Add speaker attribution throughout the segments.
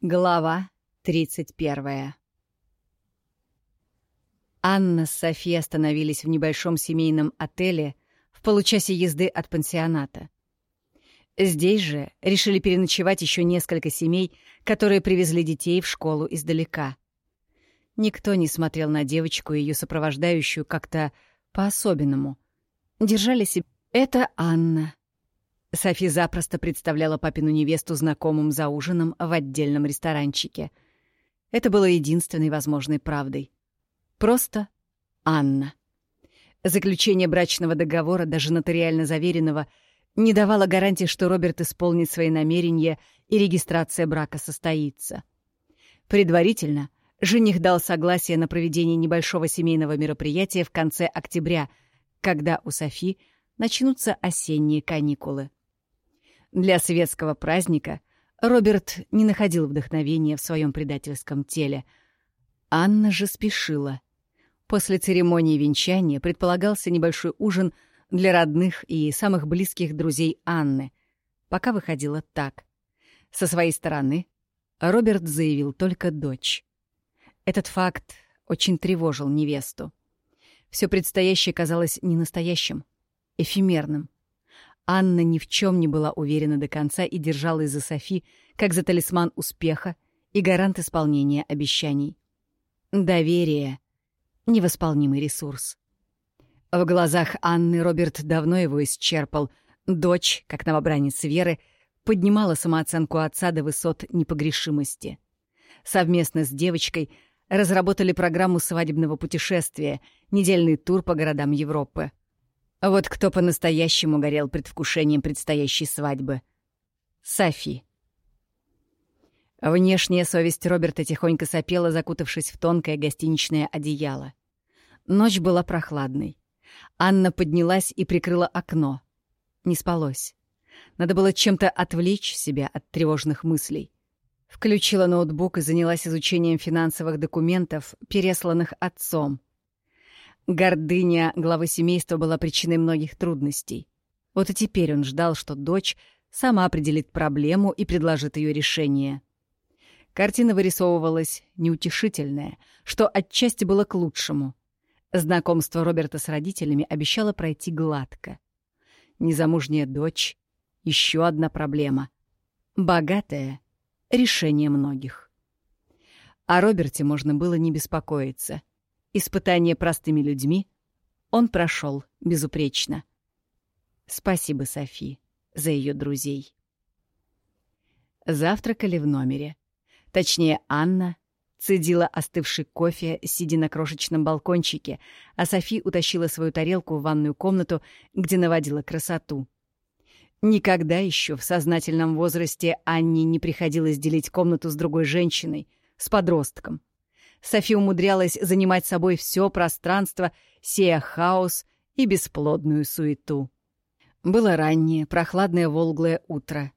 Speaker 1: Глава 31 Анна с Софи остановились в небольшом семейном отеле в получасе езды от пансионата. Здесь же решили переночевать еще несколько семей, которые привезли детей в школу издалека. Никто не смотрел на девочку и ее сопровождающую как-то по-особенному. Держали себя... Это Анна, Софи запросто представляла папину невесту знакомым за ужином в отдельном ресторанчике. Это было единственной возможной правдой. Просто Анна. Заключение брачного договора, даже нотариально заверенного, не давало гарантии, что Роберт исполнит свои намерения и регистрация брака состоится. Предварительно жених дал согласие на проведение небольшого семейного мероприятия в конце октября, когда у Софи начнутся осенние каникулы. Для светского праздника Роберт не находил вдохновения в своем предательском теле. Анна же спешила. После церемонии венчания предполагался небольшой ужин для родных и самых близких друзей Анны. Пока выходило так. Со своей стороны Роберт заявил только дочь. Этот факт очень тревожил невесту. Все предстоящее казалось ненастоящим, эфемерным. Анна ни в чем не была уверена до конца и держалась за Софи, как за талисман успеха и гарант исполнения обещаний. Доверие — невосполнимый ресурс. В глазах Анны Роберт давно его исчерпал. Дочь, как новобранец Веры, поднимала самооценку отца до высот непогрешимости. Совместно с девочкой разработали программу свадебного путешествия, недельный тур по городам Европы. Вот кто по-настоящему горел предвкушением предстоящей свадьбы. Софи. Внешняя совесть Роберта тихонько сопела, закутавшись в тонкое гостиничное одеяло. Ночь была прохладной. Анна поднялась и прикрыла окно. Не спалось. Надо было чем-то отвлечь себя от тревожных мыслей. Включила ноутбук и занялась изучением финансовых документов, пересланных отцом — Гордыня главы семейства была причиной многих трудностей. Вот и теперь он ждал, что дочь сама определит проблему и предложит ее решение. Картина вырисовывалась неутешительная, что отчасти было к лучшему. Знакомство Роберта с родителями обещало пройти гладко. Незамужняя дочь — еще одна проблема. Богатая — решение многих. О Роберте можно было не беспокоиться. Испытание простыми людьми он прошел безупречно. Спасибо Софи за ее друзей. Завтракали в номере. Точнее, Анна цедила остывший кофе, сидя на крошечном балкончике, а Софи утащила свою тарелку в ванную комнату, где наводила красоту. Никогда еще в сознательном возрасте Анне не приходилось делить комнату с другой женщиной, с подростком. Софи умудрялась занимать собой все пространство, сея хаос и бесплодную суету. Было раннее, прохладное волглое утро.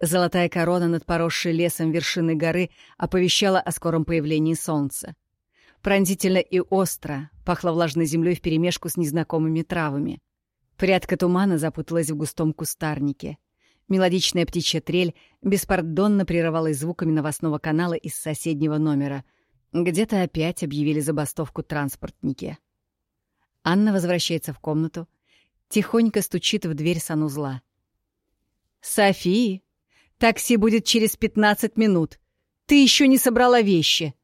Speaker 1: Золотая корона над поросшей лесом вершины горы оповещала о скором появлении солнца. Пронзительно и остро пахло влажной землей вперемешку с незнакомыми травами. Прядка тумана запуталась в густом кустарнике. Мелодичная птичья трель беспардонно прерывалась звуками новостного канала из соседнего номера — где-то опять объявили забастовку транспортники. Анна возвращается в комнату, тихонько стучит в дверь санузла. «Софи, такси будет через пятнадцать минут. Ты еще не собрала вещи».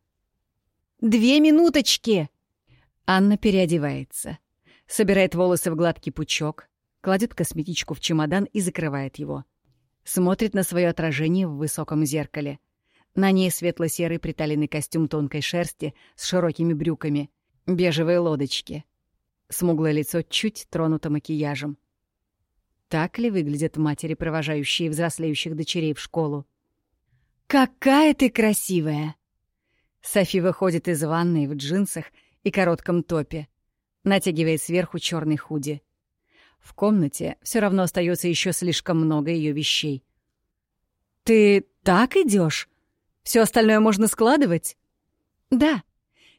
Speaker 1: «Две минуточки!» Анна переодевается, собирает волосы в гладкий пучок, кладет косметичку в чемодан и закрывает его. Смотрит на свое отражение в высоком зеркале. На ней светло-серый приталенный костюм тонкой шерсти с широкими брюками, бежевые лодочки. Смуглое лицо чуть тронуто макияжем. Так ли выглядят матери, провожающие взрослеющих дочерей в школу? «Какая ты красивая!» Софи выходит из ванной в джинсах и коротком топе, натягивает сверху черный худи. В комнате все равно остается еще слишком много ее вещей. «Ты так идешь? Все остальное можно складывать? Да.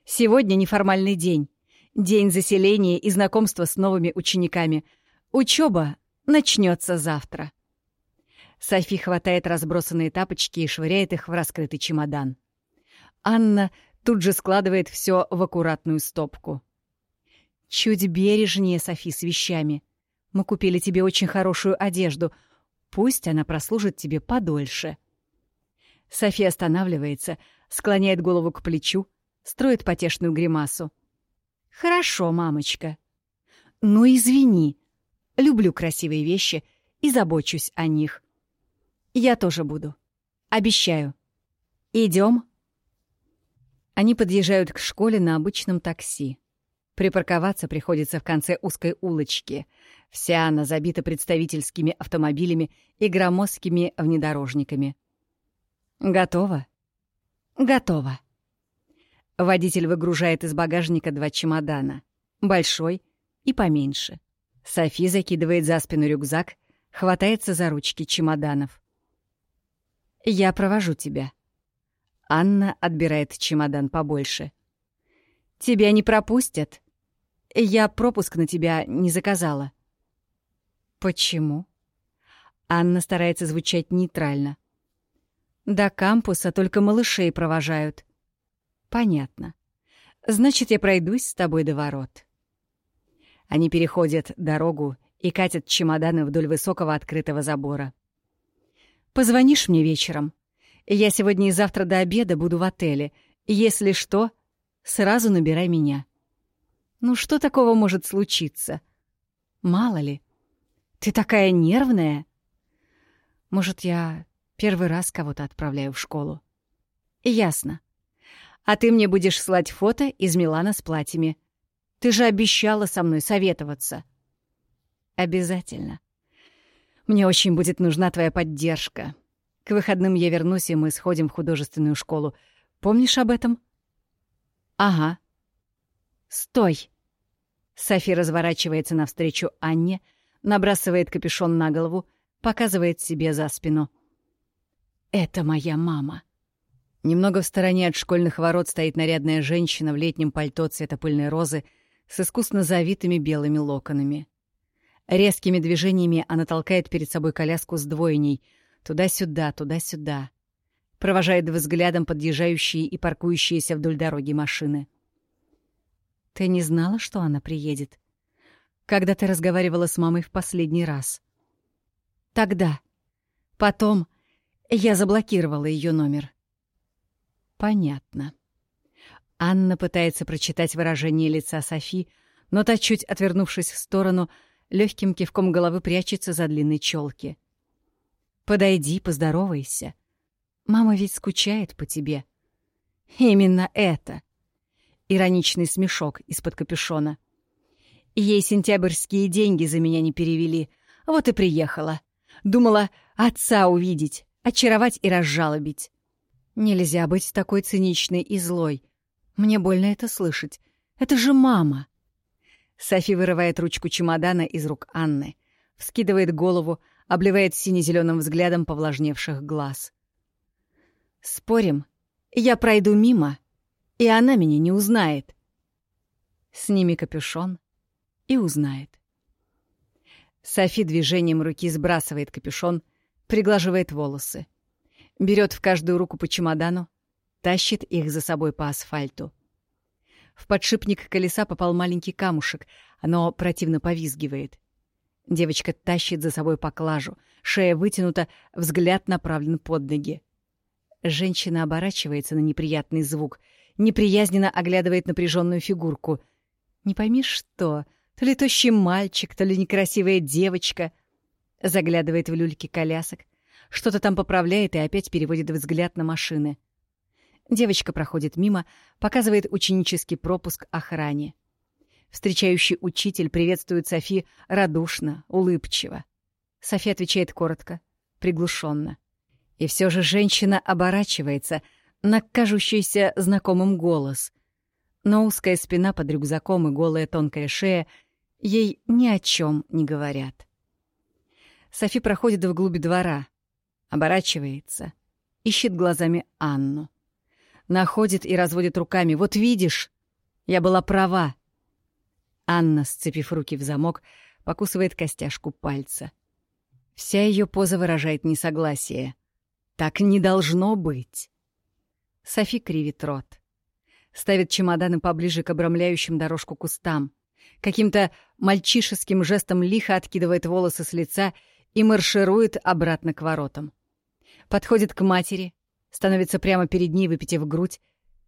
Speaker 1: Сегодня неформальный день. День заселения и знакомства с новыми учениками. Учеба начнется завтра. Софи хватает разбросанные тапочки и швыряет их в раскрытый чемодан. Анна тут же складывает все в аккуратную стопку. «Чуть бережнее, Софи, с вещами. Мы купили тебе очень хорошую одежду. Пусть она прослужит тебе подольше». Софи останавливается, склоняет голову к плечу, строит потешную гримасу. «Хорошо, мамочка. Ну, извини. Люблю красивые вещи и забочусь о них. Я тоже буду. Обещаю. Идем. Они подъезжают к школе на обычном такси. Припарковаться приходится в конце узкой улочки. Вся она забита представительскими автомобилями и громоздкими внедорожниками. Готово? Готово. Водитель выгружает из багажника два чемодана. Большой и поменьше. Софи закидывает за спину рюкзак, хватается за ручки чемоданов. «Я провожу тебя». Анна отбирает чемодан побольше. «Тебя не пропустят. Я пропуск на тебя не заказала». «Почему?» Анна старается звучать нейтрально. «До кампуса только малышей провожают». «Понятно. Значит, я пройдусь с тобой до ворот». Они переходят дорогу и катят чемоданы вдоль высокого открытого забора. Позвонишь мне вечером. Я сегодня и завтра до обеда буду в отеле. Если что, сразу набирай меня. Ну что такого может случиться? Мало ли. Ты такая нервная. Может, я первый раз кого-то отправляю в школу. Ясно. А ты мне будешь слать фото из Милана с платьями. Ты же обещала со мной советоваться. Обязательно. Мне очень будет нужна твоя поддержка. К выходным я вернусь, и мы сходим в художественную школу. Помнишь об этом? Ага. Стой. Софи разворачивается навстречу Анне, набрасывает капюшон на голову, показывает себе за спину. Это моя мама. Немного в стороне от школьных ворот стоит нарядная женщина в летнем пальто цвета пыльной розы с искусно завитыми белыми локонами. Резкими движениями она толкает перед собой коляску с двойней. Туда-сюда, туда-сюда. Провожает взглядом подъезжающие и паркующиеся вдоль дороги машины. «Ты не знала, что она приедет? Когда ты разговаривала с мамой в последний раз?» «Тогда. Потом я заблокировала ее номер». «Понятно». Анна пытается прочитать выражение лица Софи, но та, чуть отвернувшись в сторону, — легким кивком головы прячется за длинной челки. «Подойди, поздоровайся. Мама ведь скучает по тебе». «Именно это!» Ироничный смешок из-под капюшона. «Ей сентябрьские деньги за меня не перевели. Вот и приехала. Думала отца увидеть, очаровать и разжалобить. Нельзя быть такой циничной и злой. Мне больно это слышать. Это же мама!» Софи вырывает ручку чемодана из рук Анны, вскидывает голову, обливает сине-зеленым взглядом повлажневших глаз. «Спорим, я пройду мимо, и она меня не узнает». Сними капюшон и узнает. Софи движением руки сбрасывает капюшон, приглаживает волосы. Берет в каждую руку по чемодану, тащит их за собой по асфальту. В подшипник колеса попал маленький камушек. Оно противно повизгивает. Девочка тащит за собой поклажу. Шея вытянута, взгляд направлен под ноги. Женщина оборачивается на неприятный звук. Неприязненно оглядывает напряженную фигурку. Не пойми что. То ли тощий мальчик, то ли некрасивая девочка. Заглядывает в люльки колясок. Что-то там поправляет и опять переводит взгляд на машины. Девочка проходит мимо, показывает ученический пропуск охране. Встречающий учитель приветствует Софи радушно, улыбчиво. Софи отвечает коротко, приглушенно. И все же женщина оборачивается на кажущийся знакомым голос. Но узкая спина под рюкзаком и голая тонкая шея ей ни о чем не говорят. Софи проходит вглубь двора, оборачивается, ищет глазами Анну. Находит и разводит руками. «Вот видишь, я была права». Анна, сцепив руки в замок, покусывает костяшку пальца. Вся ее поза выражает несогласие. Так не должно быть. Софи кривит рот. Ставит чемоданы поближе к обрамляющим дорожку кустам. Каким-то мальчишеским жестом лихо откидывает волосы с лица и марширует обратно к воротам. Подходит к матери, становится прямо перед ней, выпитив грудь,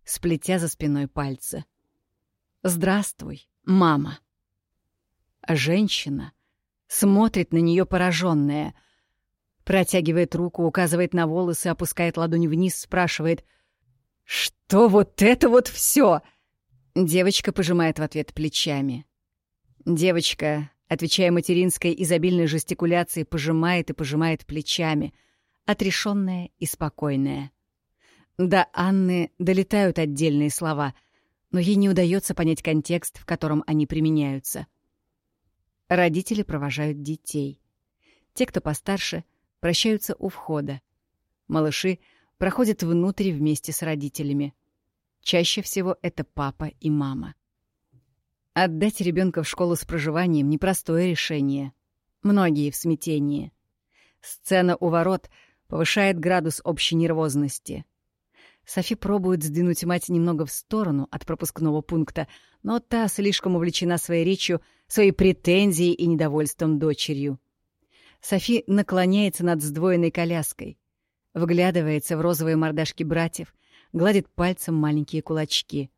Speaker 1: сплетя за спиной пальцы. «Здравствуй, мама». Женщина смотрит на нее пораженная, протягивает руку, указывает на волосы, опускает ладонь вниз, спрашивает «Что вот это вот все? Девочка пожимает в ответ плечами. Девочка, отвечая материнской изобильной жестикуляции, пожимает и пожимает плечами, отрешенная и спокойная. До Анны долетают отдельные слова, но ей не удается понять контекст, в котором они применяются. Родители провожают детей. Те, кто постарше, прощаются у входа. Малыши проходят внутрь вместе с родителями. Чаще всего это папа и мама. Отдать ребенка в школу с проживанием — непростое решение. Многие в смятении. Сцена у ворот повышает градус общей нервозности — Софи пробует сдвинуть мать немного в сторону от пропускного пункта, но та слишком увлечена своей речью, своей претензией и недовольством дочерью. Софи наклоняется над сдвоенной коляской, вглядывается в розовые мордашки братьев, гладит пальцем маленькие кулачки.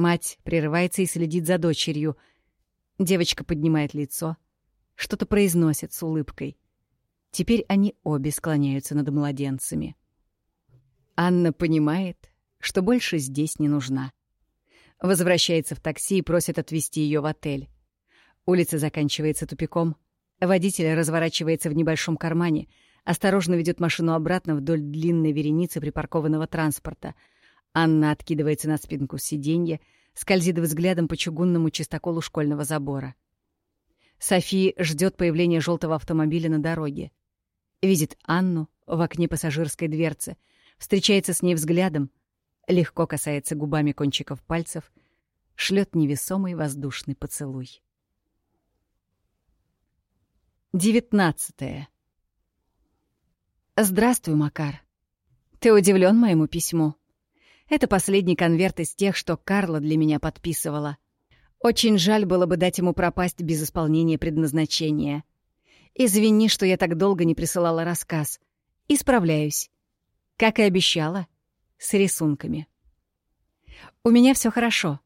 Speaker 1: Мать прерывается и следит за дочерью. Девочка поднимает лицо, что-то произносит с улыбкой. Теперь они обе склоняются над младенцами. Анна понимает, что больше здесь не нужна. Возвращается в такси и просит отвезти ее в отель. Улица заканчивается тупиком. Водитель разворачивается в небольшом кармане, осторожно ведет машину обратно вдоль длинной вереницы припаркованного транспорта. Анна откидывается на спинку сиденья, скользит взглядом по чугунному чистоколу школьного забора. София ждет появления желтого автомобиля на дороге. Видит Анну в окне пассажирской дверцы — встречается с ней взглядом, легко касается губами кончиков пальцев, шлет невесомый воздушный поцелуй. Девятнадцатое. Здравствуй, Макар. Ты удивлен моему письму? Это последний конверт из тех, что Карла для меня подписывала. Очень жаль было бы дать ему пропасть без исполнения предназначения. Извини, что я так долго не присылала рассказ. Исправляюсь. Как и обещала, с рисунками. У меня все хорошо.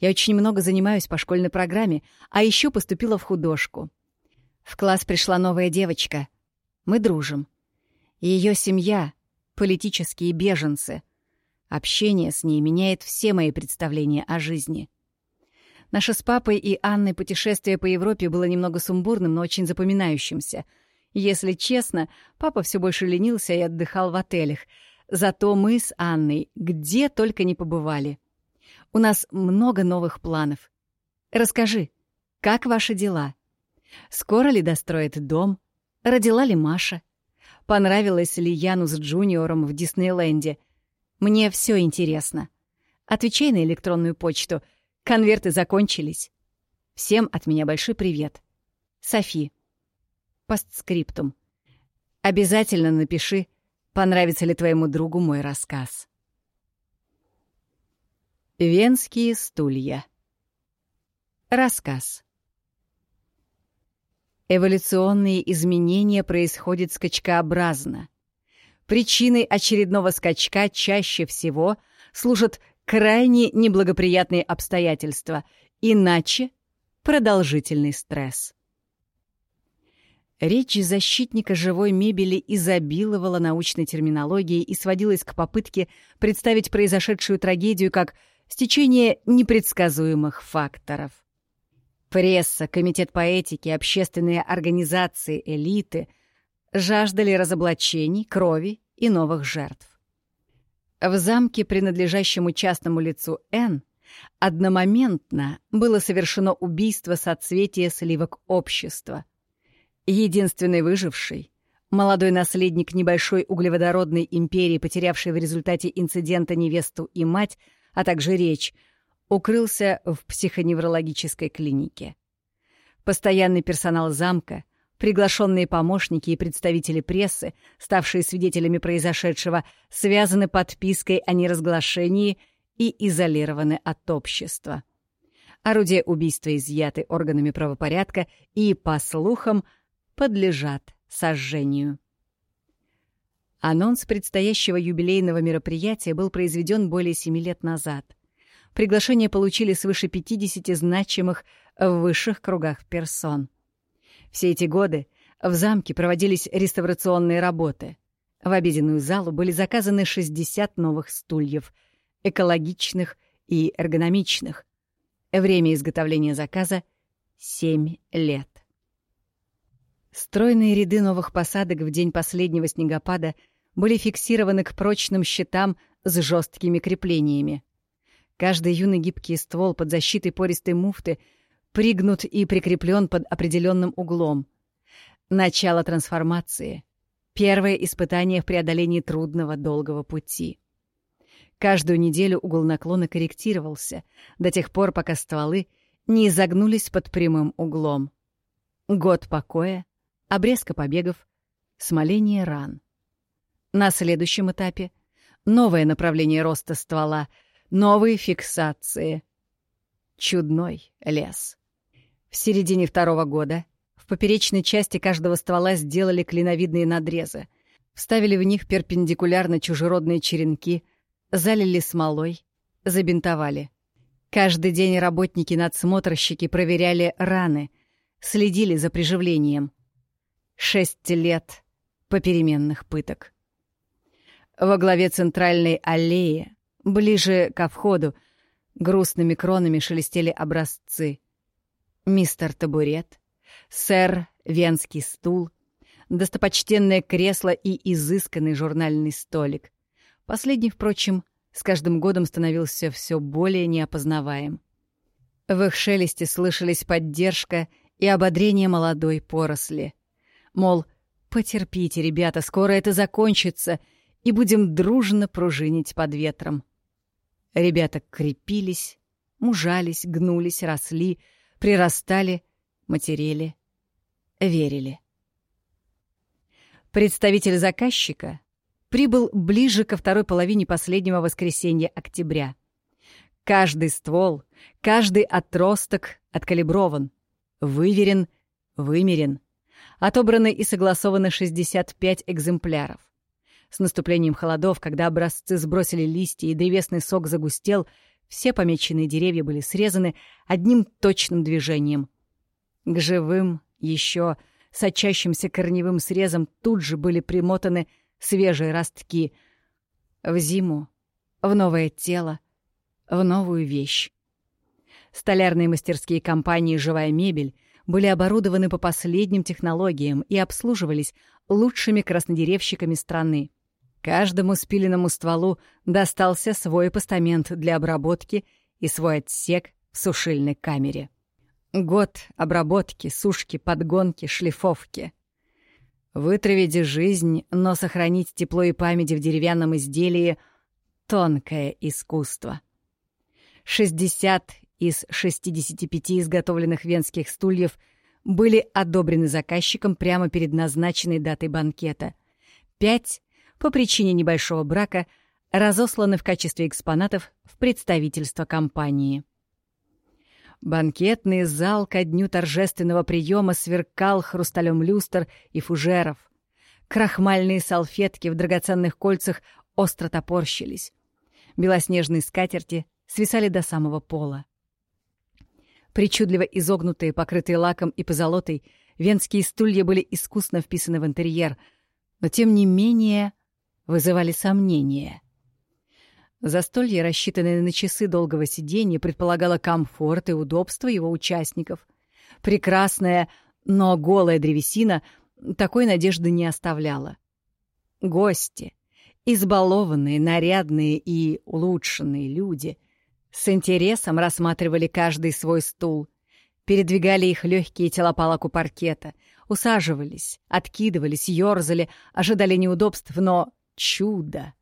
Speaker 1: Я очень много занимаюсь по школьной программе, а еще поступила в художку. В класс пришла новая девочка. Мы дружим. Ее семья — политические беженцы. Общение с ней меняет все мои представления о жизни. Наше с папой и Анной путешествие по Европе было немного сумбурным, но очень запоминающимся — если честно, папа все больше ленился и отдыхал в отелях. Зато мы с Анной где только не побывали. У нас много новых планов. Расскажи, как ваши дела? Скоро ли достроит дом? Родила ли Маша? Понравилось ли Яну с Джуниором в Диснейленде? Мне все интересно. Отвечай на электронную почту. Конверты закончились. Всем от меня большой привет. Софи. Постскриптум. Обязательно напиши, понравится ли твоему другу мой рассказ. Венские стулья. Рассказ. Эволюционные изменения происходят скачкообразно. Причиной очередного скачка чаще всего служат крайне неблагоприятные обстоятельства, иначе продолжительный стресс. Речь защитника живой мебели изобиловала научной терминологией и сводилась к попытке представить произошедшую трагедию как стечение непредсказуемых факторов. Пресса, комитет по этике, общественные организации, элиты жаждали разоблачений, крови и новых жертв. В замке, принадлежащему частному лицу Н, одномоментно было совершено убийство соцветия сливок общества — Единственный выживший, молодой наследник небольшой углеводородной империи, потерявший в результате инцидента невесту и мать, а также речь, укрылся в психоневрологической клинике. Постоянный персонал замка, Приглашенные помощники и представители прессы, ставшие свидетелями произошедшего, связаны подпиской о неразглашении и изолированы от общества. Орудия убийства изъяты органами правопорядка и, по слухам, подлежат сожжению. Анонс предстоящего юбилейного мероприятия был произведен более семи лет назад. Приглашение получили свыше 50 значимых в высших кругах персон. Все эти годы в замке проводились реставрационные работы. В обеденную залу были заказаны 60 новых стульев, экологичных и эргономичных. Время изготовления заказа — 7 лет. Стройные ряды новых посадок в день последнего снегопада были фиксированы к прочным щитам с жесткими креплениями. Каждый юный гибкий ствол под защитой пористой муфты пригнут и прикреплен под определенным углом. Начало трансформации. Первое испытание в преодолении трудного долгого пути. Каждую неделю угол наклона корректировался до тех пор, пока стволы не изогнулись под прямым углом. Год покоя, обрезка побегов, смоление ран. На следующем этапе — новое направление роста ствола, новые фиксации. Чудной лес. В середине второго года в поперечной части каждого ствола сделали клиновидные надрезы, вставили в них перпендикулярно чужеродные черенки, залили смолой, забинтовали. Каждый день работники-надсмотрщики проверяли раны, следили за приживлением — Шесть лет попеременных пыток. Во главе центральной аллеи, ближе ко входу, грустными кронами шелестели образцы. Мистер Табурет, сэр Венский стул, достопочтенное кресло и изысканный журнальный столик. Последний, впрочем, с каждым годом становился все более неопознаваем. В их шелесте слышались поддержка и ободрение молодой поросли. Мол, потерпите, ребята, скоро это закончится, и будем дружно пружинить под ветром. Ребята крепились, мужались, гнулись, росли, прирастали, матерели, верили. Представитель заказчика прибыл ближе ко второй половине последнего воскресенья октября. Каждый ствол, каждый отросток откалиброван, выверен, вымерен — Отобраны и согласованы 65 экземпляров. С наступлением холодов, когда образцы сбросили листья и древесный сок загустел, все помеченные деревья были срезаны одним точным движением. К живым, еще сочащимся корневым срезом тут же были примотаны свежие ростки. В зиму, в новое тело, в новую вещь. Столярные мастерские компании «Живая мебель» были оборудованы по последним технологиям и обслуживались лучшими краснодеревщиками страны. Каждому спиленному стволу достался свой постамент для обработки и свой отсек в сушильной камере. Год обработки, сушки, подгонки, шлифовки. Вытравить жизнь, но сохранить тепло и память в деревянном изделии — тонкое искусство. 60 из 65 изготовленных венских стульев были одобрены заказчиком прямо перед назначенной датой банкета. Пять, по причине небольшого брака, разосланы в качестве экспонатов в представительство компании. Банкетный зал ко дню торжественного приема сверкал хрусталем люстр и фужеров. Крахмальные салфетки в драгоценных кольцах остро топорщились. Белоснежные скатерти свисали до самого пола. Причудливо изогнутые, покрытые лаком и позолотой, венские стулья были искусно вписаны в интерьер, но тем не менее вызывали сомнения. Застолье, рассчитанное на часы долгого сидения, предполагало комфорт и удобство его участников. Прекрасная, но голая древесина такой надежды не оставляла. Гости, избалованные, нарядные и улучшенные люди — с интересом рассматривали каждый свой стул, передвигали их легкие тела по лаку паркета, усаживались, откидывались, ёрзали, ожидали неудобств, но чудо!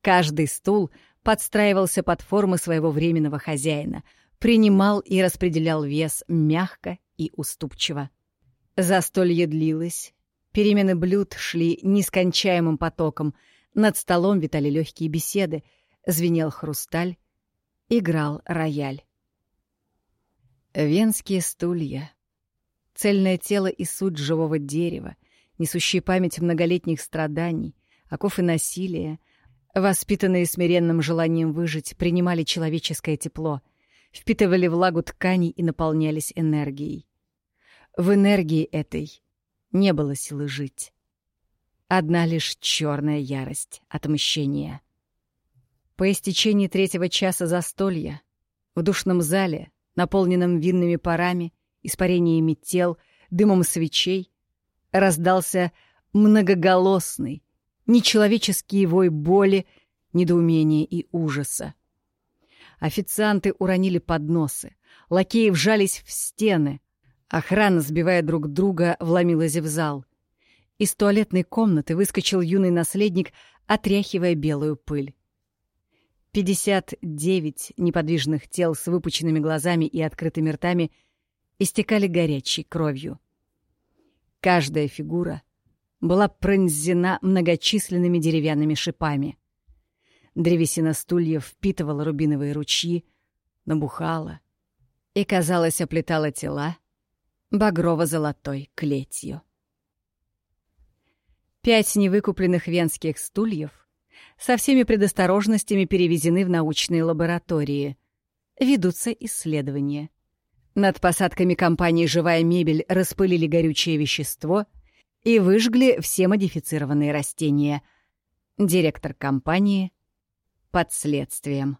Speaker 1: Каждый стул подстраивался под формы своего временного хозяина, принимал и распределял вес мягко и уступчиво. Застолье длилось, перемены блюд шли нескончаемым потоком, над столом витали легкие беседы, звенел хрусталь, играл рояль. Венские стулья. Цельное тело и суть живого дерева, несущие память многолетних страданий, оков и насилия, воспитанные смиренным желанием выжить, принимали человеческое тепло, впитывали влагу тканей и наполнялись энергией. В энергии этой не было силы жить. Одна лишь черная ярость отмщения. По истечении третьего часа застолья в душном зале, наполненном винными парами, испарениями тел, дымом свечей, раздался многоголосный, нечеловеческий вой боли, недоумения и ужаса. Официанты уронили подносы, лакеи вжались в стены, Охрана, сбивая друг друга, вломилась в зал. Из туалетной комнаты выскочил юный наследник, отряхивая белую пыль. Пятьдесят девять неподвижных тел с выпученными глазами и открытыми ртами истекали горячей кровью. Каждая фигура была пронзена многочисленными деревянными шипами. Древесина стульев впитывала рубиновые ручьи, набухала и, казалось, оплетала тела, багрово-золотой клетью. Пять невыкупленных венских стульев со всеми предосторожностями перевезены в научные лаборатории. Ведутся исследования. Над посадками компании «Живая мебель» распылили горючее вещество и выжгли все модифицированные растения. Директор компании под следствием.